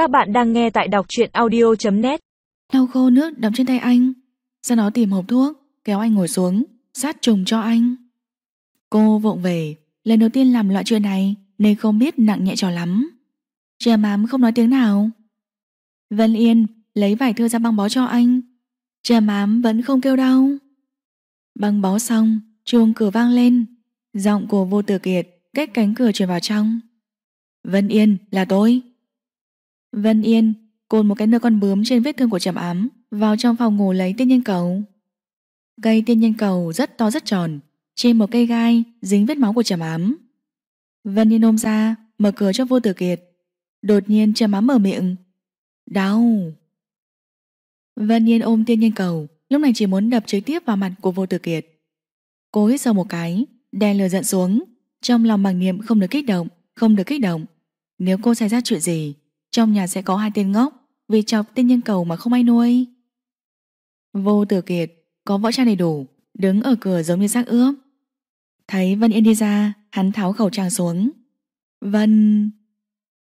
Các bạn đang nghe tại đọc truyện audio.net Lau khô nước đắm trên tay anh. Sau đó tìm hộp thuốc, Kéo anh ngồi xuống, Sát trùng cho anh. Cô vụng về, Lần đầu tiên làm loại chuyện này, Nên không biết nặng nhẹ cho lắm. Trẻ mám không nói tiếng nào. Vân Yên lấy vải thưa ra băng bó cho anh. Trẻ mám vẫn không kêu đau. Băng bó xong, chuông cửa vang lên. Giọng của vô tử kiệt Cách cánh cửa truyền vào trong. Vân Yên, là tôi. Vân Yên cột một cái nơ con bướm trên vết thương của trầm ám vào trong phòng ngủ lấy tiên nhân cầu. Cây tiên nhân cầu rất to rất tròn, trên một cây gai dính vết máu của trầm ám. Vân Yên ôm ra, mở cửa cho vô tử kiệt. Đột nhiên trầm ám mở miệng. Đau! Vân Yên ôm tiên nhân cầu, lúc này chỉ muốn đập trực tiếp vào mặt của vô tử kiệt. Cô hít sâu một cái, đè lừa giận xuống, trong lòng bằng niệm không được kích động, không được kích động. Nếu cô xảy ra chuyện gì, trong nhà sẽ có hai tên ngốc vì chọc tên nhân cầu mà không ai nuôi. Vô tử kiệt có võ trang đầy đủ, đứng ở cửa giống như xác ướp. Thấy Vân Yên đi ra, hắn tháo khẩu trang xuống. Vân...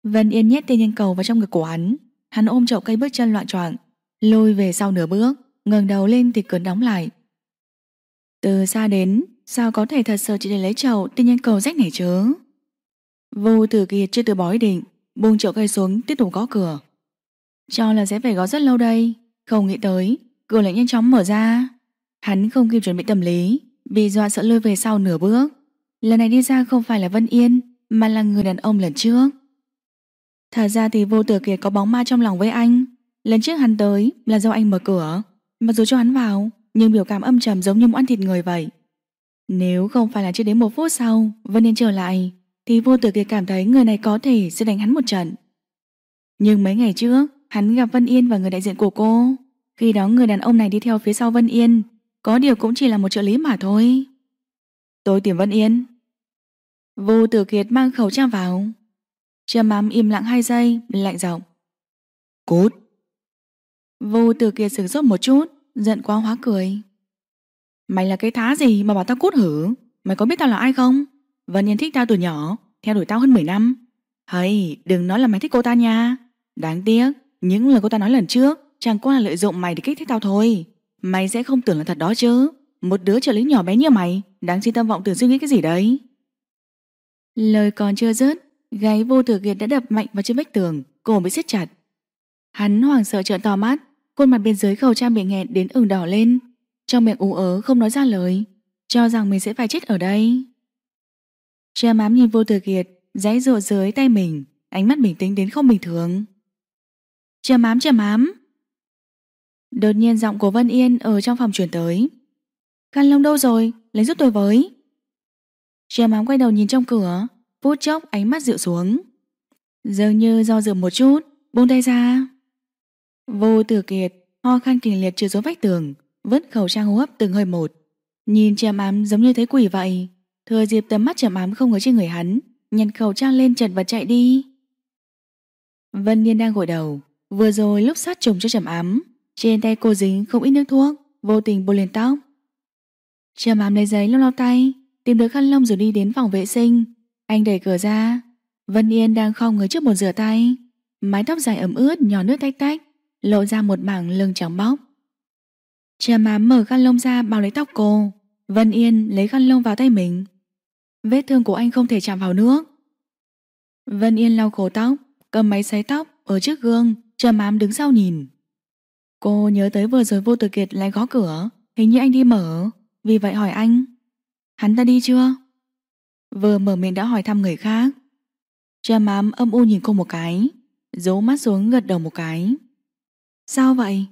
Vân Yên nhét tên nhân cầu vào trong ngực của hắn. Hắn ôm chậu cây bước chân loạn choạng, lôi về sau nửa bước, ngẩng đầu lên thì cửa đóng lại. Từ xa đến, sao có thể thật sự chỉ để lấy chậu tên nhân cầu rách này chứ? Vô tử kiệt chưa từ bói định, buông chậu cây xuống tiếp tục gõ cửa. Cho là sẽ phải gõ rất lâu đây, không nghĩ tới, cửa lại nhanh chóng mở ra. Hắn không kịp chuẩn bị tâm lý, bị dọa sợ lôi về sau nửa bước. Lần này đi ra không phải là Vân Yên, mà là người đàn ông lần trước. Thật ra thì vô tử kiệt có bóng ma trong lòng với anh. Lần trước hắn tới là do anh mở cửa, mặc dù cho hắn vào, nhưng biểu cảm âm trầm giống như muốn ăn thịt người vậy. Nếu không phải là chưa đến một phút sau, Vân Yên trở lại, thì vô tử kiệt cảm thấy người này có thể sẽ đánh hắn một trận. Nhưng mấy ngày trước, hắn gặp Vân Yên và người đại diện của cô. Khi đó người đàn ông này đi theo phía sau Vân Yên, có điều cũng chỉ là một trợ lý mà thôi. Tôi tìm Vân Yên. Vô tử kiệt mang khẩu trang vào. Trầm ám im lặng hai giây, lạnh giọng. Cút. Vô tử kiệt sửng sốt một chút, giận quá hóa cười. Mày là cái thá gì mà bảo tao cút hử? Mày có biết tao là ai không? Vân Yên thích tao từ nhỏ, theo đuổi tao hơn 10 năm. Hay, đừng nói là mày thích cô ta nha. Đáng tiếc, những lời cô ta nói lần trước chẳng qua là lợi dụng mày để kích thích tao thôi. Mày sẽ không tưởng là thật đó chứ. Một đứa trợ lý nhỏ bé như mày, đáng xin tâm vọng tưởng suy nghĩ cái gì đấy. Lời còn chưa dứt, gáy vô tử kiệt đã đập mạnh vào trên vách tường, cổ bị siết chặt. Hắn hoảng sợ trợn to mắt, khuôn mặt bên dưới khẩu trang bị nghẹn đến ửng đỏ lên, trong miệng ú ớ không nói ra lời, cho rằng mình sẽ phải chết ở đây. Trà mám nhìn vô tử kiệt Giấy rộ dưới tay mình, Ánh mắt bình tĩnh đến không bình thường. Trà mám trà mám. Đột nhiên giọng của Vân Yên Ở trong phòng chuyển tới. Căn lông đâu rồi? Lấy giúp tôi với. Trà mám quay đầu nhìn trong cửa, Phút chốc ánh mắt dịu xuống. Dường như do dự một chút, Buông tay ra. Vô tử kiệt, ho khan kịch liệt trượt xuống vách tường, Vứt khẩu trang hô hấp từng hơi một. Nhìn trà mám giống như thấy quỷ vậy. Thừa dịp tầm mắt chậm ám không ở trên người hắn, Nhặt khẩu trang lên chật và chạy đi. Vân Niên đang gội đầu, Vừa rồi lúc sát trùng cho trầm ám, Trên tay cô dính không ít nước thuốc, Vô tình bôi lên tóc. Trầm ám lấy giấy lau lau tay, Tìm được khăn lông rồi đi đến phòng vệ sinh. Anh đẩy cửa ra. Vân Yên đang khom người trước bồn rửa tay. Mái tóc dài ẩm ướt, nhỏ nước tách tách, Lộ ra một mảng lưng trắng bóc. Trầm ám mở khăn lông ra bao lấy tóc cô. Vân Yên lấy khăn lông vào tay mình. Vết thương của anh không thể chạm vào nước. Vân Yên lau khổ tóc, Cầm máy sấy tóc ở trước gương, Trầm ám đứng sau nhìn. Cô nhớ tới vừa rồi vô tử kiệt lại gõ cửa, Hình như anh đi mở. Vì vậy hỏi anh, Hắn ta đi chưa? Vừa mở miệng đã hỏi thăm người khác. Trầm ám âm u nhìn cô một cái, Giấu mắt xuống gật đầu một cái. Sao vậy?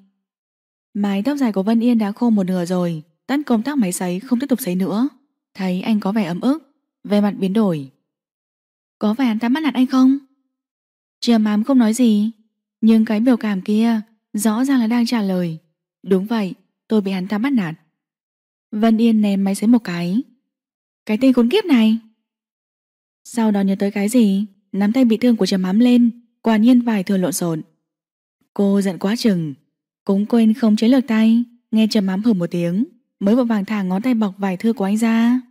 Mái tóc dài của Vân Yên đã khô một nửa rồi Tắt công tắc máy sấy không tiếp tục sấy nữa. Thấy anh có vẻ ấm ức về mặt biến đổi. Có phải hắn ta bắt nạt anh không? Chia mám không nói gì Nhưng cái biểu cảm kia Rõ ràng là đang trả lời. Đúng vậy, tôi bị hắn ta bắt nạt. Vân Yên ném máy sấy một cái. Cái tên khốn kiếp này! Sau đó nhớ tới cái gì? Nắm tay bị thương của trầm mám lên Quả nhiên vài thừa lộn xộn. Cô giận quá chừng Cũng quên không chế lược tay Nghe trầm ám hử một tiếng Mới vội vàng thả ngón tay bọc vài thưa của anh ra.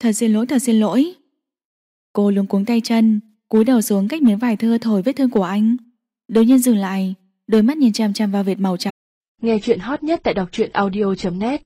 Thật xin lỗi, thật xin lỗi. Cô luống cuống tay chân, cúi đầu xuống cách miếng vải thưa thổi vết thương của anh. Đối nhiên dừng lại Đôi mắt nhìn chăm chăm vào vệt màu trắng Nghe chuyện hot nhất tại đọc truyện audio.net